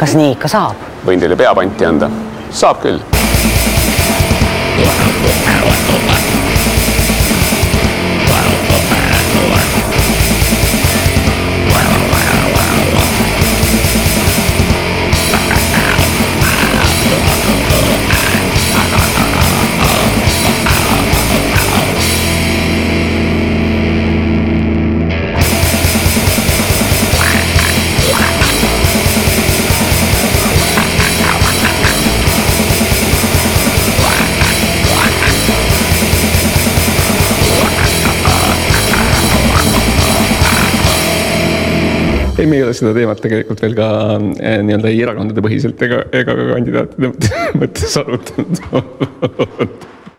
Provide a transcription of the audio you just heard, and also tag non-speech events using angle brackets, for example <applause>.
kas nii ikka saab? võin teile peapanti anda. saab küll. Ei, me ei ole seda teemat tegelikult veel ka eh, nii-öelda erakondade põhiselt ega, ega ka kandidaatide <laughs> mõttes arutanud <laughs>